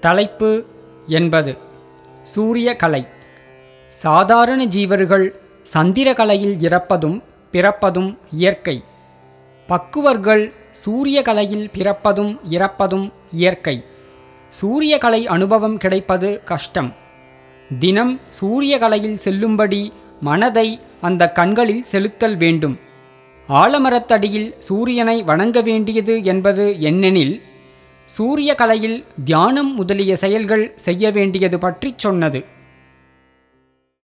தலைப்பு என்பது சூரிய கலை. சாதாரண ஜீவர்கள் சந்திரகலையில் இறப்பதும் பிறப்பதும் இயற்கை. பக்குவர்கள் சூரிய கலையில் பிறப்பதும் இறப்பதும் இயற்கை. சூரிய கலை அனுபவம் கிடைப்பது கஷ்டம். தினம் சூரிய கலையில் செல்லும்படி மனதை அந்த கண்களில் செலுத்தல் வேண்டும். ஆலமரத்தடியில் சூரியனை வணங்க வேண்டியது என்பது என்னெனில் சூரிய கலையில் தியானம் முதலிய செயல்கள் செய்ய வேண்டியது பற்றி சொன்னது.